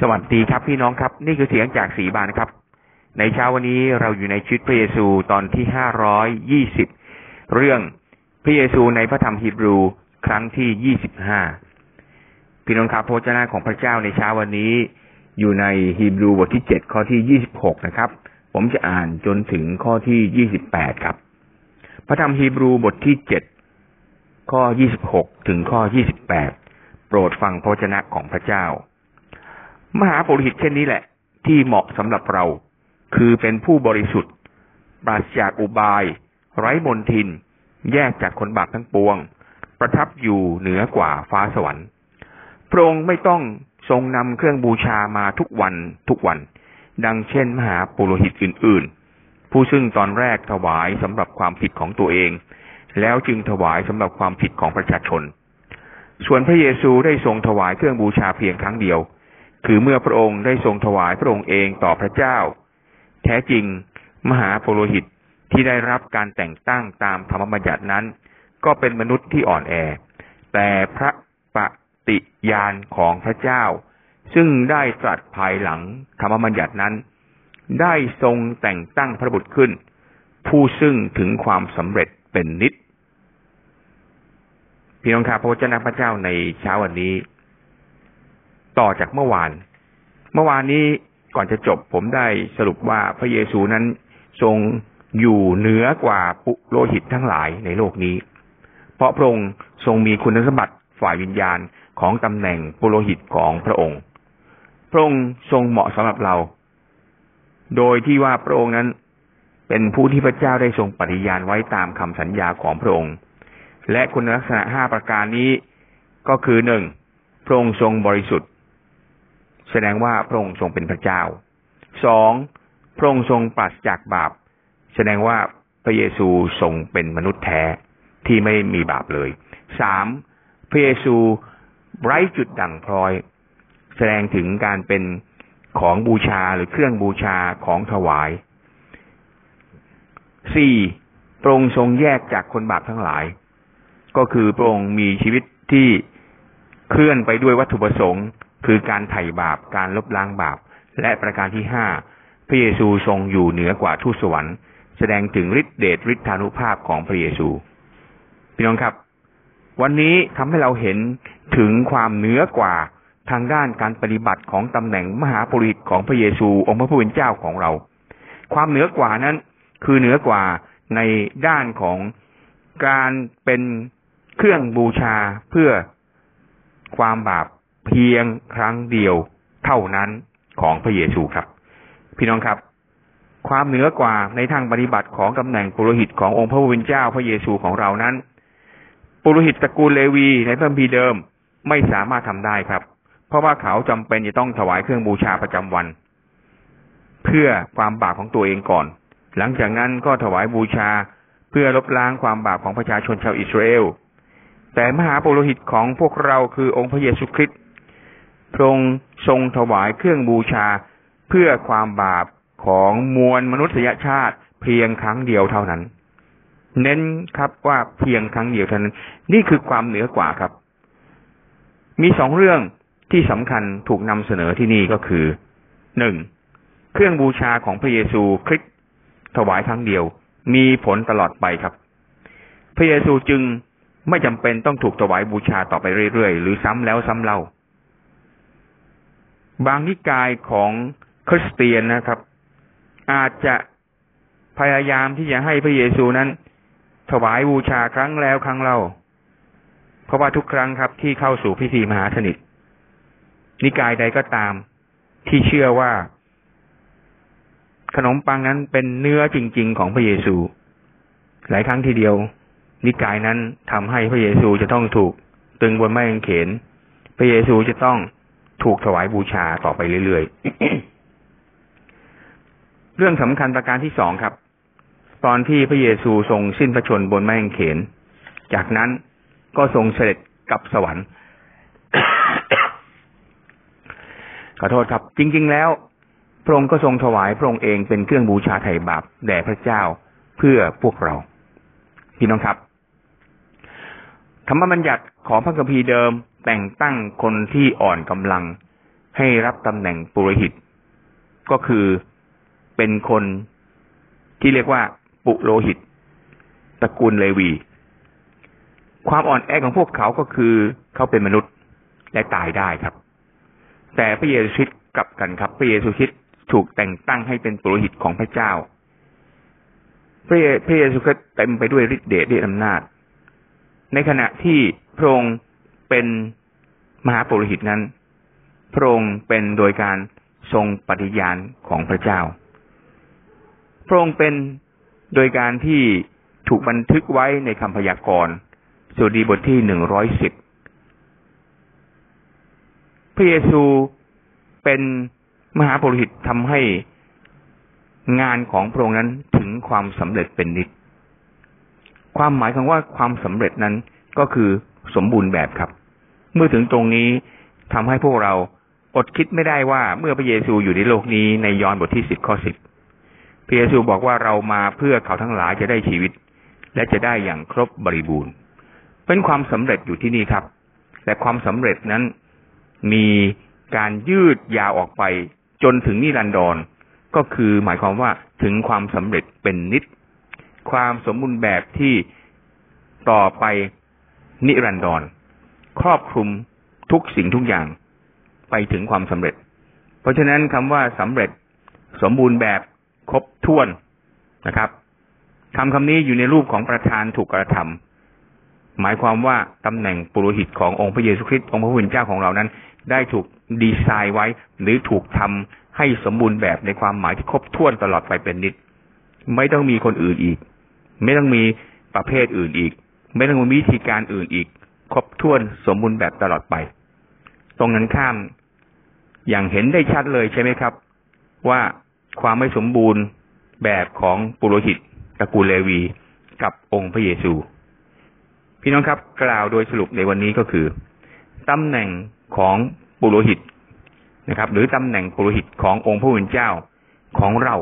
สวัสดีครับพี่น้องครับ นี่คือเสียงจากสีบานครับ ในเช้าวันนี้เราอยู่ในชีวิตพระเยซูตอนที่ห้าร้อยยี่สิบเรื่องพระเยซูในพระธรรมฮีบรูครั้งที่ยี่สิบห้าพี่น้องครับพระเจ้าของพระเจ้าในเช้าวันนี้ อยู่ในฮีบรูบทที่เจ็ดข้อที่ยี่สิบหกนะครับ ผมจะอ่านจนถึงข้อที่ยี่สิบแปดครับ พระธรรมฮีบรูบทที่เจ็ดข้อยี่สิบหกถึงข้อยี่สิบแปดโปรดฟังพระวจนะของพระเจ้า มหาปุริหิตเช่นนี้แหละ ที่เหมาะสำหรับเรา คือเป็นผู้บริสุทธิ์ ปราศจากอุบาย ไร้มนทิน แยกจากคนบาปทั้งปวง ประทับอยู่เหนือกว่าฟ้าสวรรค์พระองค์ไม่ต้องทรงนำเครื่องบูชามาทุกวันทุกวัน ดังเช่น มหาปุโรหิตอื่น ๆ ผู้ซึ่งตอนแรกถวายสำหรับความผิดของตัวเอง แล้วจึงถวายสำหรับความผิดของประชาชน ส่วนพระเยซูได้ทรงถวายเครื่องบูชาเพียงครั้งเดียว คือเมื่อพระองค์ได้ทรงถวายพระองค์เองต่อพระเจ้า แท้จริง มหาปุโรหิตที่ได้รับการแต่งตั้งตามธรรมบัญญัตินั้น ก็เป็นมนุษย์ที่อ่อนแอ แต่พระปฏิญาณของพระเจ้า ซึ่งได้ตรัสภายหลังธรรมบัญญัตินั้น ได้ทรงแต่งตั้งพระบุตรขึ้น ผู้ซึ่งถึงความสำเร็จเป็นนิดพี่น้องครับพระเจ้าพระเจ้าในเช้าวันนี้ ต่อจากเมื่อวาน เมื่อวานนี้ก่อนจะจบผมได้สรุปว่าพระเยซูนั้นทรงอยู่เหนือกว่าปุโรหิตทั้งหลายในโลกนี้ เพราะพระองค์ทรงมีคุณสมบัติฝ่ายวิญญาณของตำแหน่งปุโรหิตของพระองค์ พระองค์ทรงเหมาะสำหรับเรา โดยที่ว่าพระองค์นั้นเป็นผู้ที่พระเจ้าได้ทรงปฏิญาณไว้ตามคำสัญญาของพระองค์ และคุณลักษณะห้าประการนี้ก็คือหนึ่งพระองค์ทรงบริสุทธิ์ แสดงว่าพระองค์ทรงเป็นพระเจ้าสองพระองค์ทรงปราศจากบาป แสดงว่าพระเยซูทรงเป็นมนุษย์แท้ที่ไม่มีบาปเลยสามพระเยซูไร้จุดด่างพร้อย แสดงถึงการเป็นของบูชาหรือเครื่องบูชาของถวายสี่พระองค์ทรงแยกจากคนบาปทั้งหลาย ก็คือพระองค์มีชีวิตที่เคลื่อนไปด้วยวัตถุประสงค์ คือการไถ่บาปการลบล้างบาป และประการที่ห้าพระเยซูทรงอยู่เหนือกว่าทูตสวรรค์แสดงถึงฤทธิเดชฤทธานุภาพของพระเยซูพี่น้องครับ วันนี้ทำให้เราเห็นถึงความเหนือกว่าทางด้านการปฏิบัติของตำแหน่งมหาปริตของพระเยซู องค์พระผู้เป็นเจ้าของเรา ความเหนือกว่านั้นคือเหนือกว่าในด้านของการเป็นเครื่องบูชาเพื่อความบาป เพียงครั้งเดียวเท่านั้นของพระเยซูครับ พี่น้องครับ ความเหนือกว่าในทางปฏิบัติของตำแหน่งปุโรหิตขององค์พระผู้เป็นเจ้าพระเยซูของเรานั้น ปุโรหิตตระกูลเลวีในพระพีเดิมไม่สามารถทำได้ครับ เพราะว่าเขาจำเป็นจะต้องถวายเครื่องบูชาประจำวัน เพื่อความบาปของตัวเองก่อน หลังจากนั้นก็ถวายบูชาเพื่อลบล้างความบาปของประชาชนชาวอิสราเอลแต่มหาปุโรหิตของพวกเราคือองค์พระเยซูคริสต์ พระองค์ทรงถวายเครื่องบูชาเพื่อความบาปของมวลมนุษยชาติเพียงครั้งเดียวเท่านั้น เน้นครับว่าเพียงครั้งเดียวเท่านั้น นี่คือความเหนือกว่าครับ มีสองเรื่องที่สำคัญถูกนำเสนอที่นี่ก็คือหนึ่งเครื่องบูชาของพระเยซูคริสต์ถวายครั้งเดียว มีผลตลอดไปครับ พระเยซูจึงไม่จำเป็นต้องถูกถวายบูชาต่อไปเรื่อยๆ หรือซ้ำแล้วซ้ำเล่า บางนิกายของคริสเตียนนะครับ อาจจะพยายามที่จะให้พระเยซูนั้น ถวายบูชาครั้งแล้วครั้งเล่า เพราะว่าทุกครั้งครับที่เข้าสู่พิธีมหาสนิท นิกายใดก็ตามที่เชื่อว่า ขนมปังนั้นเป็นเนื้อจริง ๆ ของพระเยซู หลายครั้งทีเดียว นิกายนั้นทำให้พระเยซูจะต้องถูก ตึงบนไม้กางเขน พระเยซูจะต้อง ถูกถวายบูชาต่อไปเรื่อยๆ เรื่องสำคัญประการที่สองครับ ตอนที่พระเยซูทรงสิ้นพระชนบนไม้กางเขน จากนั้นก็ทรงเสด็จกลับสวรรค์ขอโทษครับ จริง ๆ แล้ว พระองค์ก็ทรงถวายพระองค์เองเป็นเครื่องบูชาไถ่บาปแด่พระเจ้าเพื่อพวกเราพี่น้องครับธรรมบัญญัติของพระคัมภีร์เดิม แต่งตั้งคนที่อ่อนกำลัง ให้รับตำแหน่งปุโรหิต ก็คือเป็นคนที่เรียกว่า ปุโรหิตตระกูลเลวี ความอ่อนแอของพวกเขาก็คือเขาเป็นมนุษย์และตายได้ครับ แต่พระเยซูคริสต์กลับกันครับ พระเยซูคริสต์ถูกแต่งตั้งให้เป็นปุโรหิตของพระเจ้า พระเยซูคริสต์เต็มไปด้วยฤทธิ์เดชด้วยอำนาจ ในขณะที่พระองค์ เป็นมหาปุโรหิตนั้น พระองค์เป็นโดยการทรงปฏิญาณของพระเจ้า พระองค์เป็นโดยการที่ถูกบันทึกไว้ในคำพยากรณ์สุดีบทที่หนึ่งร้อยสิบพระเยซูเป็นมหาปุโรหิตทำให้งานของพระองค์นั้นถึงความสำเร็จเป็นนิด ความหมายของว่าความสำเร็จนั้นก็คือสมบูรณ์แบบครับ เมื่อถึงตรงนี้ทำให้พวกเราอดคิดไม่ได้ว่าเมื่อพระเยซูอยู่ในโลกนี้ในยอห์นบทที่สิบข้อสิบพระเยซูบอกว่าเรามาเพื่อเขาทั้งหลายจะได้ชีวิต และจะได้อย่างครบบริบูรณ์ เป็นความสำเร็จอยู่ที่นี่ครับ แต่ความสำเร็จนั้นมีการยืดยาวออกไปจนถึงนิรันดรก็คือหมายความว่าถึงความสำเร็จเป็นนิด ความสมบูรณ์แบบที่ต่อไปนิรันดร ครอบคลุมทุกสิ่งทุกอย่างไปถึงความสำเร็จ เพราะฉะนั้นคำว่าสำเร็จสมบูรณ์แบบครบถ้วนนะครับคำคำนี้อยู่ในรูปของประธานถูกกระทำหมายความว่าตำแหน่งปุโรหิตขององค์พระเยซูคริสต์องค์พระผู้เป็นเจ้าของเรานั้น ได้ถูกดีไซน์ไว้ หรือถูกทำให้สมบูรณ์แบบในความหมายที่ครบถ้วนตลอดไปเป็นนิด ไม่ต้องมีคนอื่นอีก ไม่ต้องมีประเภทอื่นอีก ไม่ต้องมีวิธีการอื่นอีก ครบถ้วนสมบูรณ์แบบตลอดไป ตรงนั้นข้ามอย่างเห็นได้ชัดเลยใช่ไหมครับ ว่าความไม่สมบูรณ์แบบของปุโรหิตตระกูลเลวีกับองค์พระเยซู พี่น้องครับ กล่าวโดยสรุปในวันนี้ก็คือตำแหน่งของปุโรหิตนะครับ หรือตำแหน่งปุโรหิตขององค์พระผู้เป็นเจ้าของเรา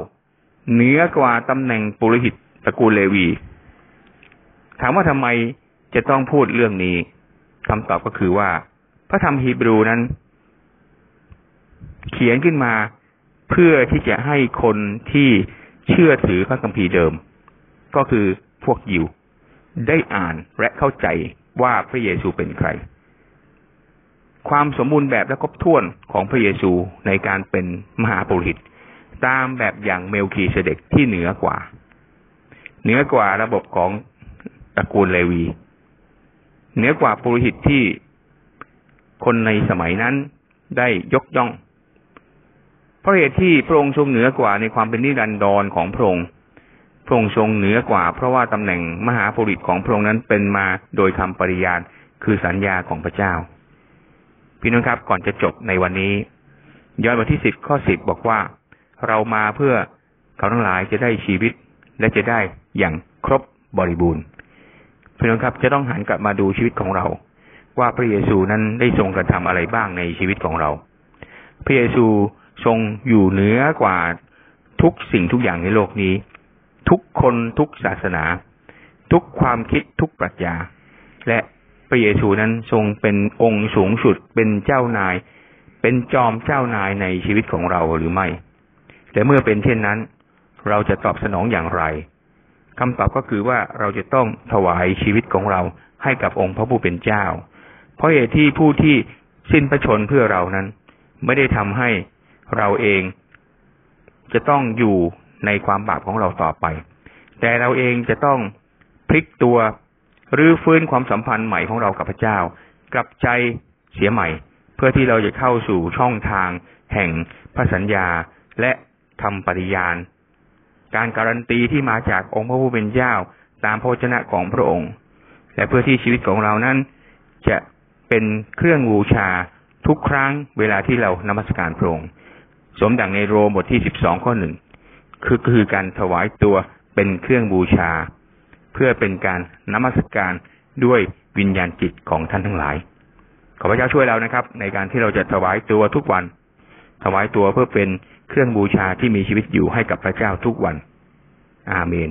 เหนือกว่าตำแหน่งปุโรหิตตระกูลเลวี ถามว่าทำไมจะต้องพูดเรื่องนี้ คำตอบก็คือว่า พระธรรมฮีบรูนั้น เขียนขึ้นมาเพื่อที่จะให้คนที่เชื่อถือพระคัมภีร์เดิม ก็คือพวกยิว ได้อ่านและเข้าใจว่าพระเยซูเป็นใคร ความสมบูรณ์แบบและครบถ้วนของพระเยซูในการเป็นมหาปุรหิต ตามแบบอย่างเมลคีเสเด็กที่เหนือกว่า เหนือกว่าระบบของตระกูลเลวี เหนือกว่าปุรหิตที่คนในสมัยนั้นได้ยกย่อง เพราะเหตุที่พระองค์ทรงเหนือกว่าในความเป็นนิรันดรของพระองค์ พระองค์ทรงเหนือกว่า เพราะว่าตำแหน่งมหาปุริตของพระองค์นั้นเป็นมาโดยคำปริญาณคือสัญญาของพระเจ้า พี่น้องครับก่อนจะจบในวันนี้ ย้อนบทที่สิบข้อสิบบอกว่า เรามาเพื่อเขาทั้งหลายจะได้ชีวิตและจะได้อย่างครบบริบูรณ์ พี่น้องครับ จะต้องหันกลับมาดูชีวิตของเรา ว่าพระเยซูนั้นได้ทรงกระทำอะไรบ้างในชีวิตของเรา พระเยซูทรงอยู่เหนือกว่าทุกสิ่งทุกอย่างในโลกนี้ ทุกคนทุกศาสนา ทุกความคิดทุกปรัชญา และพระเยซูนั้นทรงเป็นองค์สูงสุดเป็นเจ้านาย เป็นจอมเจ้านายในชีวิตของเราหรือไม่ แต่เมื่อเป็นเช่นนั้น เราจะตอบสนองอย่างไร คำตอบก็คือว่าเราจะต้องถวายชีวิตของเราให้กับองค์พระผู้เป็นเจ้า เพราะเหตุที่ผู้ที่สิ้นพระชนเพื่อเรานั้น ไม่ได้ทำให้เราเองจะต้องอยู่ในความบาปของเราต่อไป แต่เราเองจะต้องพลิกตัวหรือฟื้นความสัมพันธ์ใหม่ของเรากับพระเจ้า กลับใจเสียใหม่ เพื่อที่เราจะเข้าสู่ช่องทางแห่งพระสัญญาและคำปฏิญาณ การการันตีที่มาจากองค์พระผู้เป็นเจ้าตามพระชนะของพระองค์ และเพื่อที่ชีวิตของเรานั้น จะเป็นเครื่องบูชาทุกครั้งเวลาที่เรานมัสการพระองค์ สมดังในโรมบทที่สิบสองข้อหนึ่งคือคือการถวายตัวเป็นเครื่องบูชา เพื่อเป็นการนมัสการด้วยวิญญาณจิตของท่านทั้งหลาย ขอพระเจ้าช่วยเรานะครับ ในการที่เราจะถวายตัวทุกวัน ถวายตัวเพื่อเป็น เครื่องบูชาที่มีชีวิตอยู่ให้กับพระเจ้าทุกวัน อาเมน